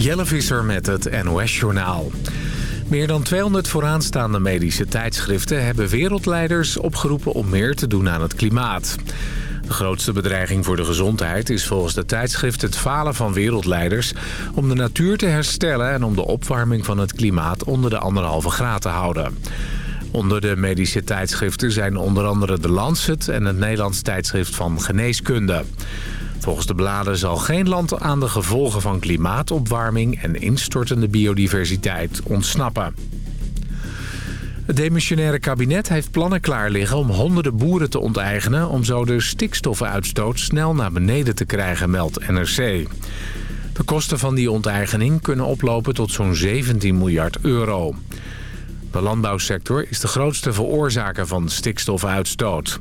Jelle Visser met het NOS-journaal. Meer dan 200 vooraanstaande medische tijdschriften hebben wereldleiders opgeroepen om meer te doen aan het klimaat. De grootste bedreiging voor de gezondheid is volgens de tijdschrift het falen van wereldleiders... om de natuur te herstellen en om de opwarming van het klimaat onder de anderhalve graad te houden. Onder de medische tijdschriften zijn onder andere de Lancet en het Nederlands tijdschrift van Geneeskunde. Volgens de bladen zal geen land aan de gevolgen van klimaatopwarming en instortende biodiversiteit ontsnappen. Het demissionaire kabinet heeft plannen klaar liggen om honderden boeren te onteigenen... om zo de stikstoffenuitstoot snel naar beneden te krijgen, meldt NRC. De kosten van die onteigening kunnen oplopen tot zo'n 17 miljard euro. De landbouwsector is de grootste veroorzaker van stikstofuitstoot.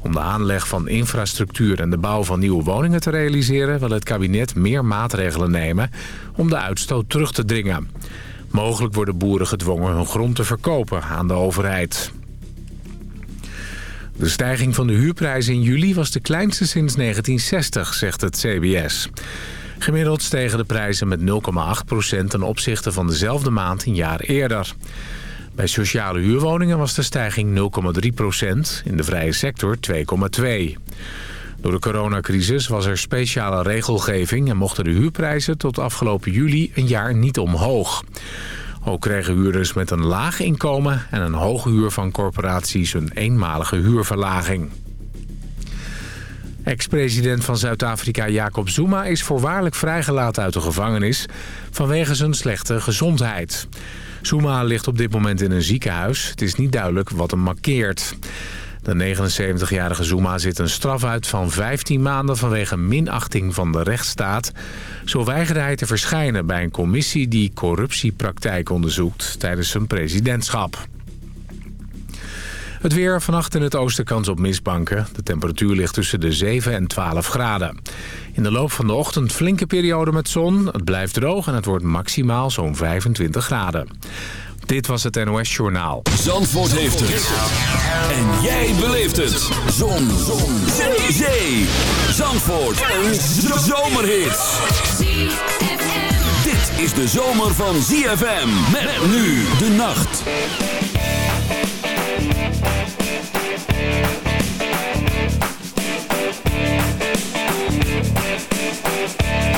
Om de aanleg van infrastructuur en de bouw van nieuwe woningen te realiseren... wil het kabinet meer maatregelen nemen om de uitstoot terug te dringen. Mogelijk worden boeren gedwongen hun grond te verkopen aan de overheid. De stijging van de huurprijzen in juli was de kleinste sinds 1960, zegt het CBS. Gemiddeld stegen de prijzen met 0,8% ten opzichte van dezelfde maand een jaar eerder. Bij sociale huurwoningen was de stijging 0,3 procent, in de vrije sector 2,2. Door de coronacrisis was er speciale regelgeving... en mochten de huurprijzen tot afgelopen juli een jaar niet omhoog. Ook kregen huurders met een laag inkomen en een hoge huur van corporaties... een eenmalige huurverlaging. Ex-president van Zuid-Afrika Jacob Zuma is voorwaardelijk vrijgelaten uit de gevangenis... vanwege zijn slechte gezondheid. Zuma ligt op dit moment in een ziekenhuis. Het is niet duidelijk wat hem markeert. De 79-jarige Zuma zit een straf uit van 15 maanden vanwege minachting van de rechtsstaat. Zo weigerde hij te verschijnen bij een commissie die corruptiepraktijk onderzoekt tijdens zijn presidentschap. Het weer vannacht in het oosten kans op mistbanken. De temperatuur ligt tussen de 7 en 12 graden. In de loop van de ochtend flinke periode met zon. Het blijft droog en het wordt maximaal zo'n 25 graden. Dit was het NOS Journaal. Zandvoort heeft het. En jij beleeft het. Zon. zon. Zee. Zee. Zandvoort. Een zomerhit. Dit is de zomer van ZFM. Met nu de nacht. Thank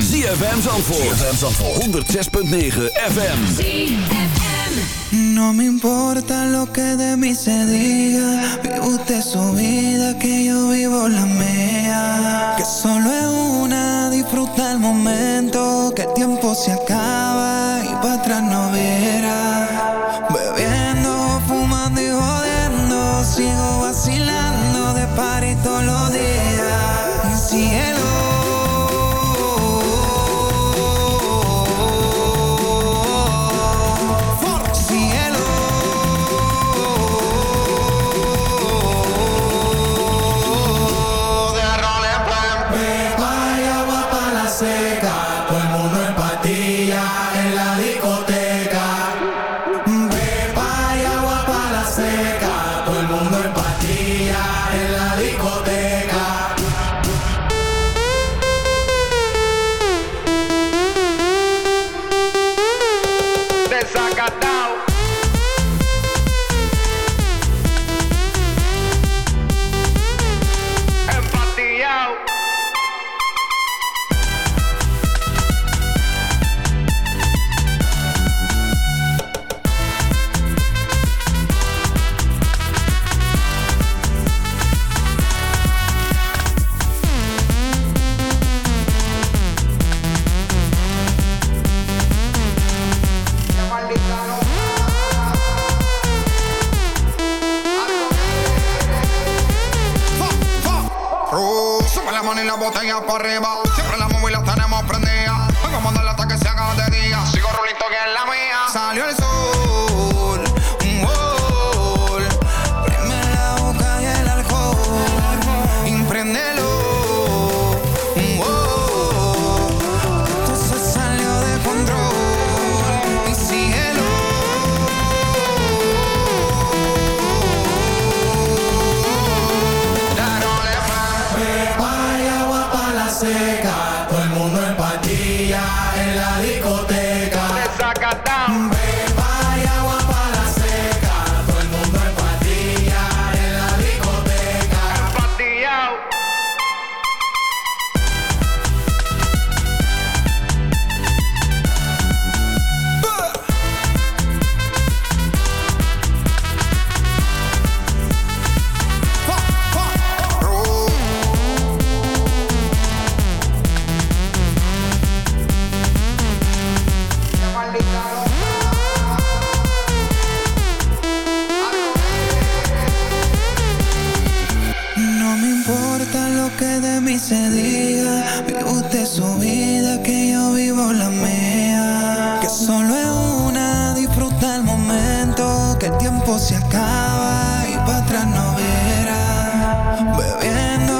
ZFM. ZFM Zandvoort. ZFM Zandvoort. 106.9 FM. ZFM. No me importa lo que de mí se diga. Vive usted su vida, que yo vivo la mía. Que solo es una, disfruta el momento. Que el tiempo se acaba y para atrás no verá. Solo es una, disfruta el momento. Que el tiempo se acaba y para atrás no verá. Bebiendo,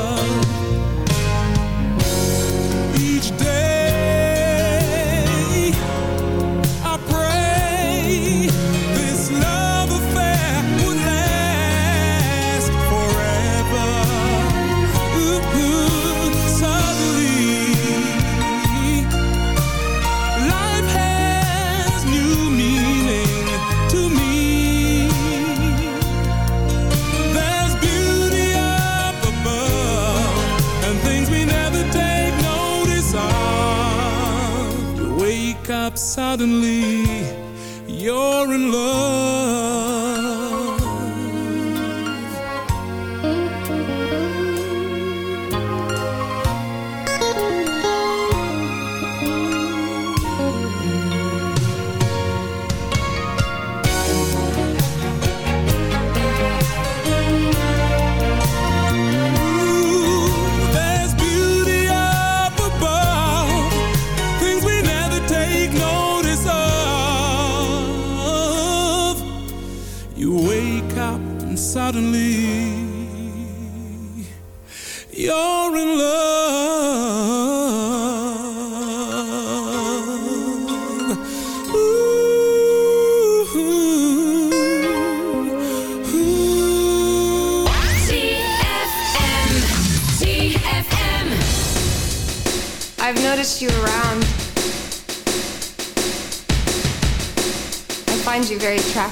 suddenly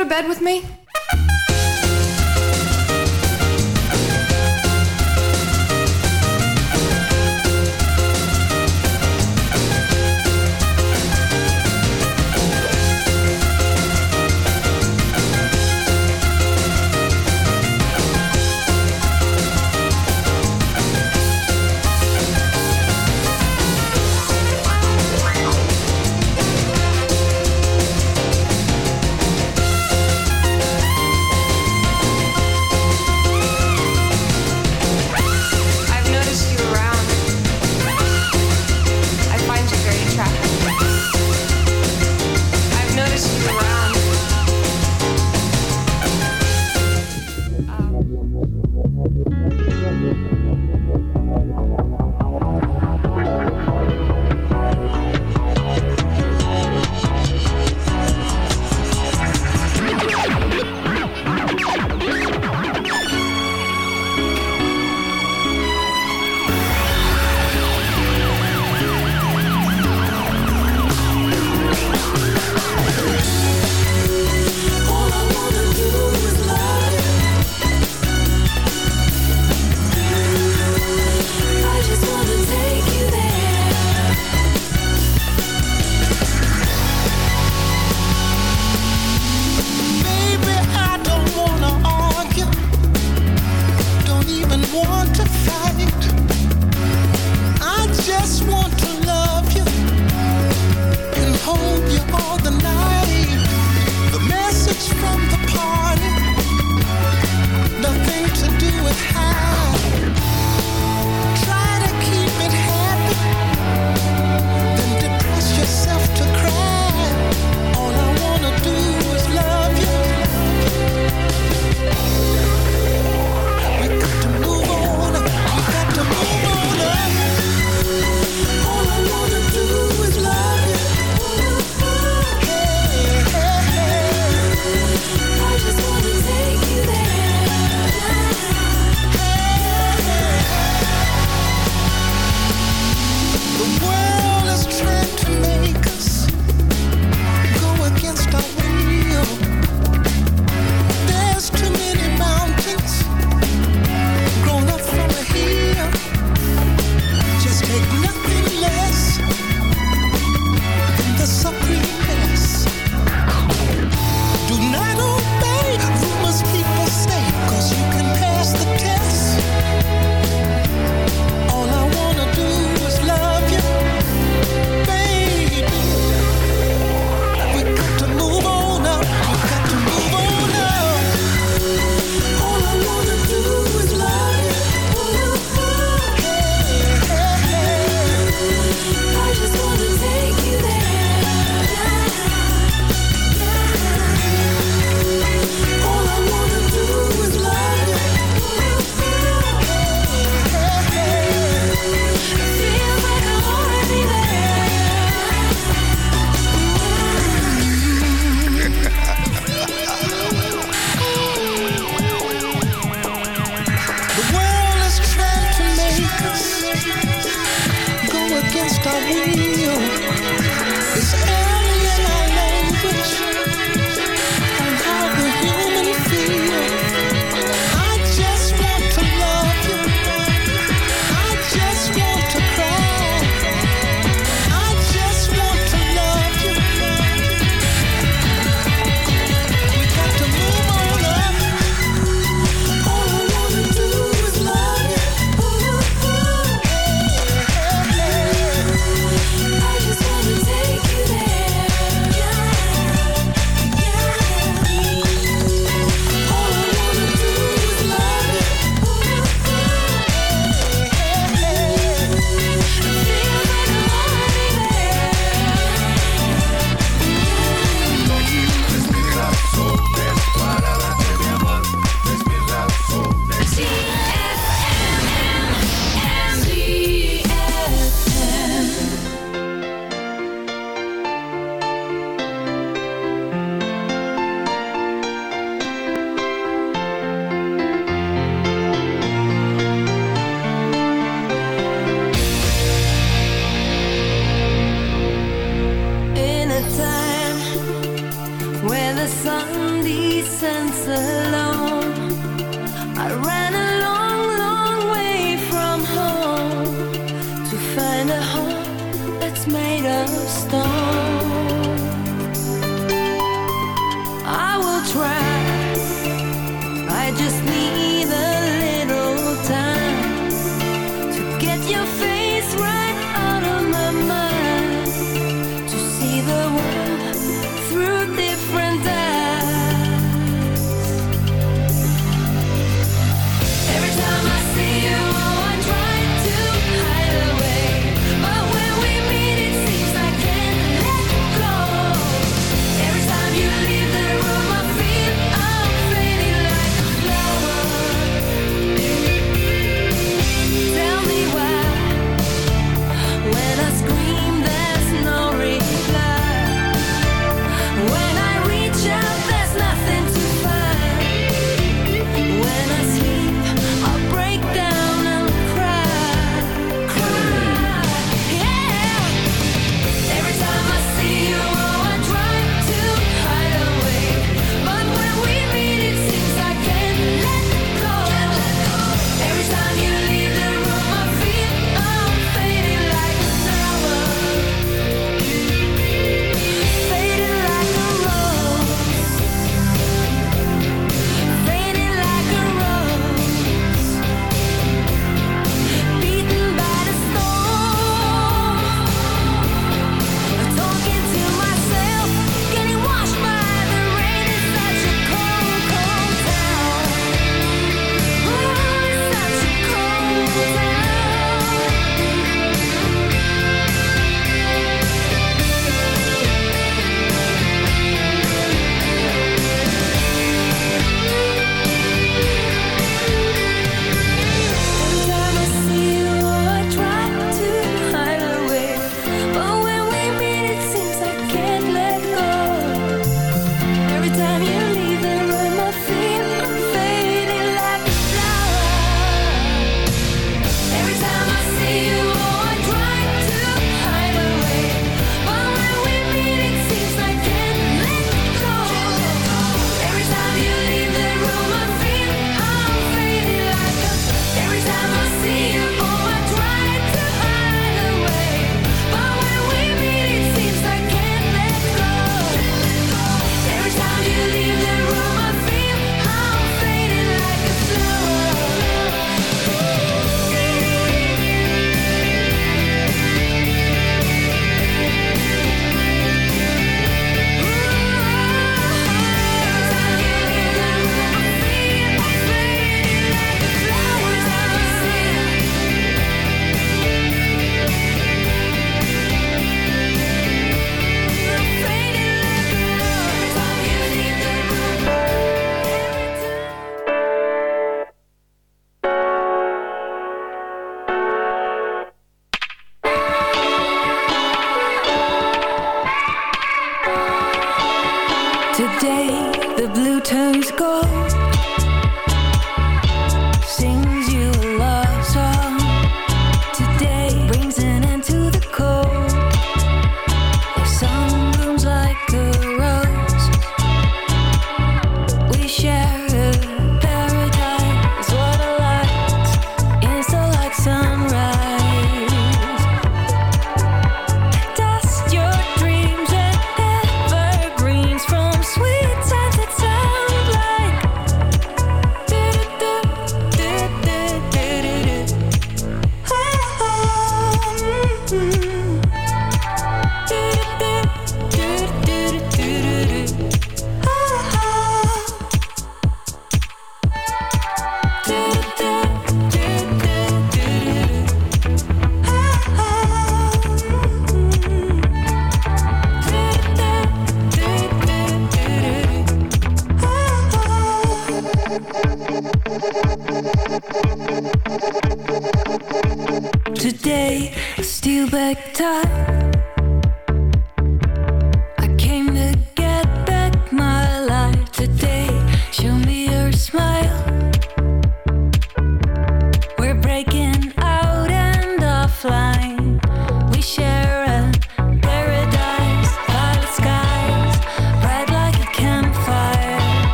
to bed with me?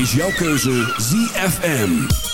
Is jouw keuze ZFM.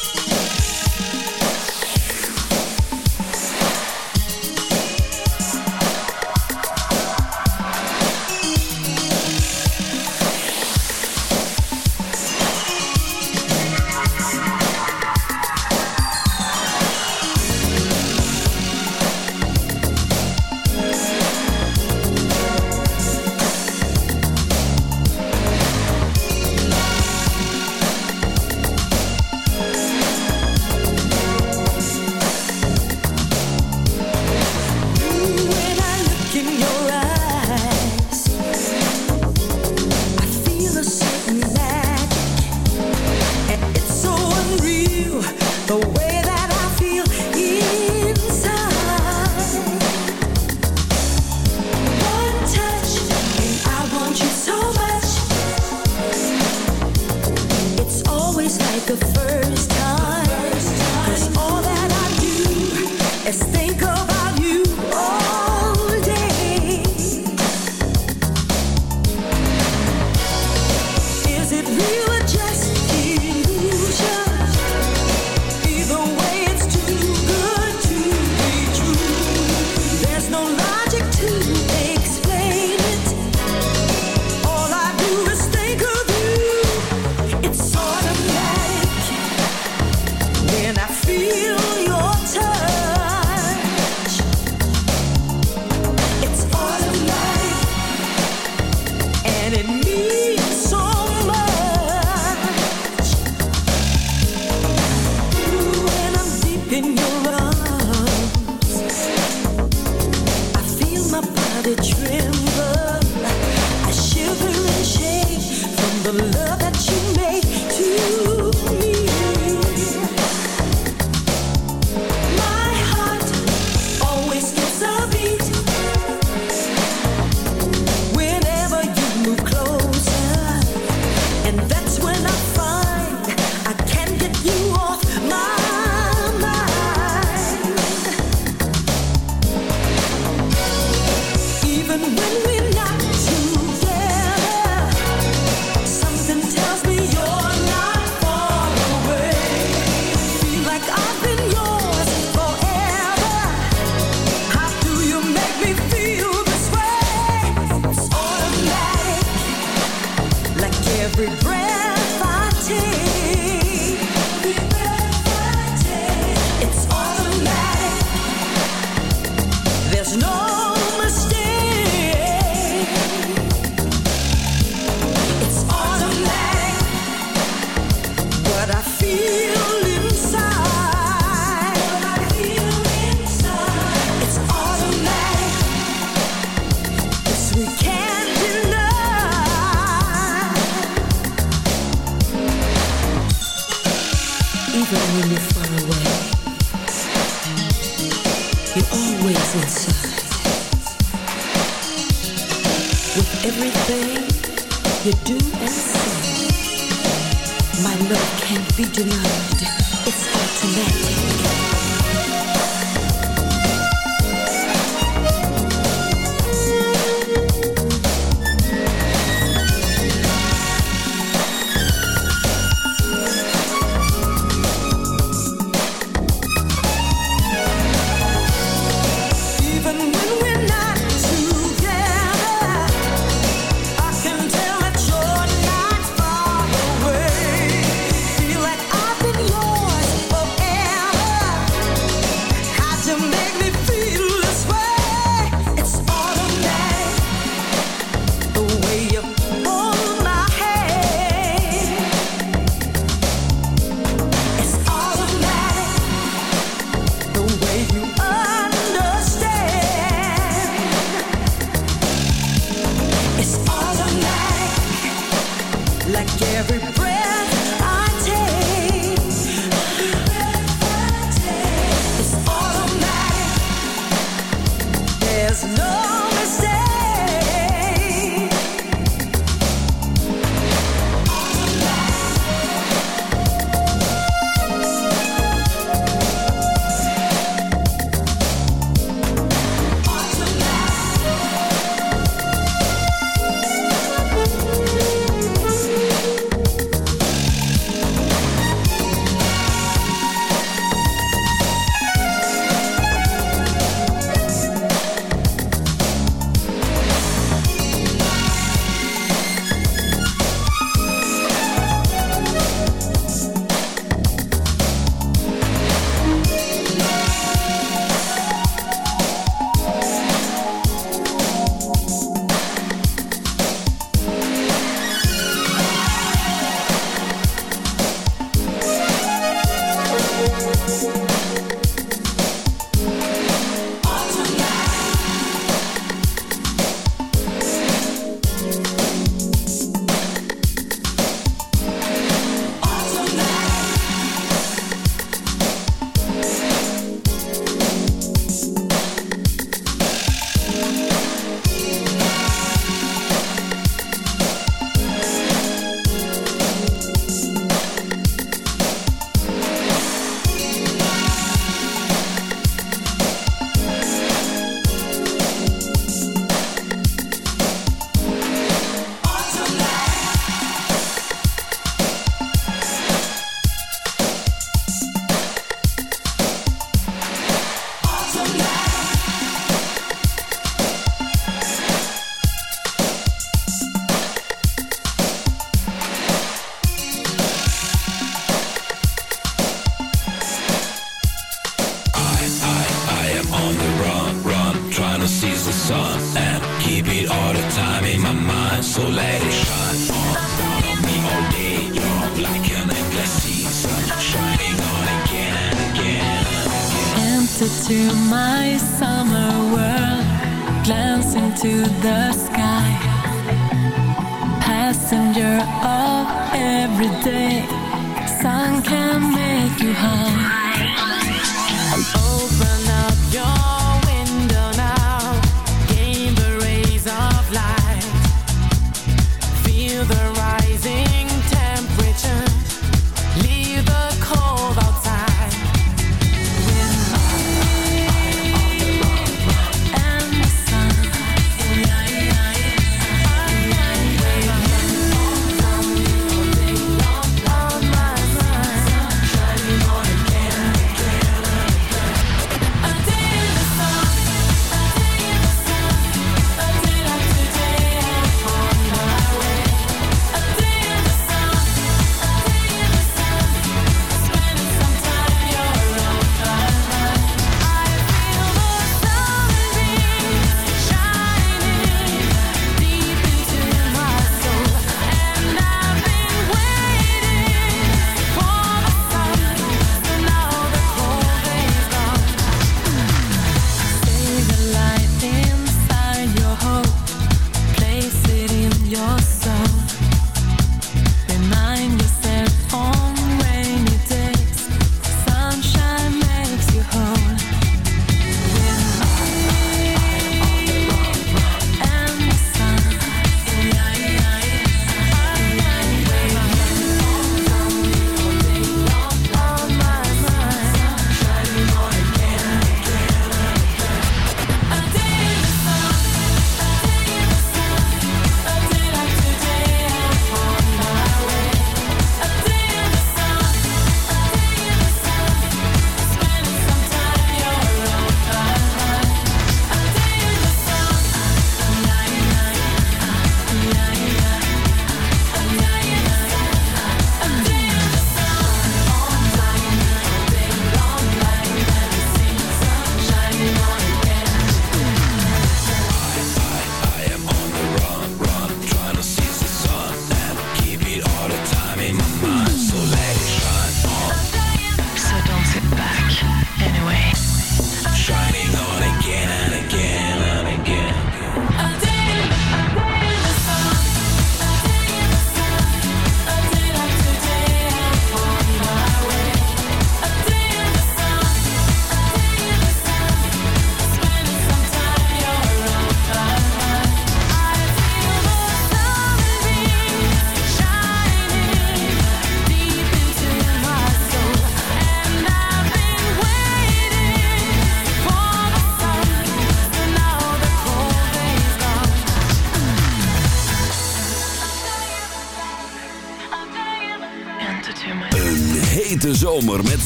My love can't be denied. It's automatic.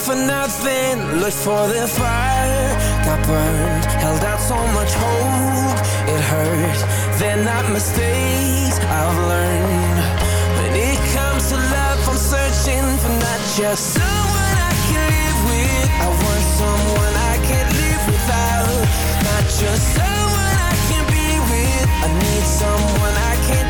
For nothing. Looked for the fire, got burned. Held out so much hope, it hurt. They're not mistakes I've learned. When it comes to love, I'm searching for not just someone I can live with. I want someone I can't live without. Not just someone I can be with. I need someone I can't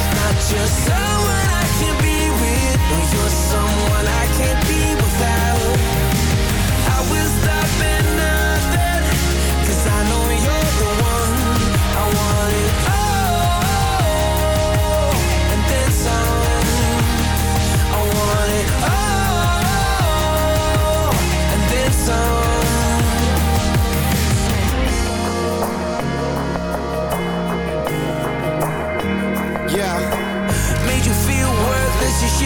someone I can be with No, you're someone I can't be without. I will stop at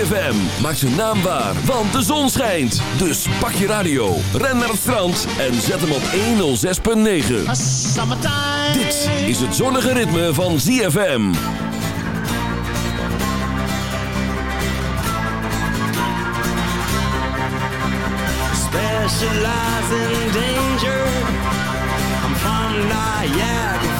ZFM maakt zijn naam waar, want de zon schijnt. Dus pak je radio, ren naar het strand en zet hem op 106.9. Dit is het zonnige ritme van ZFM. specialize in danger. I'm from Niagara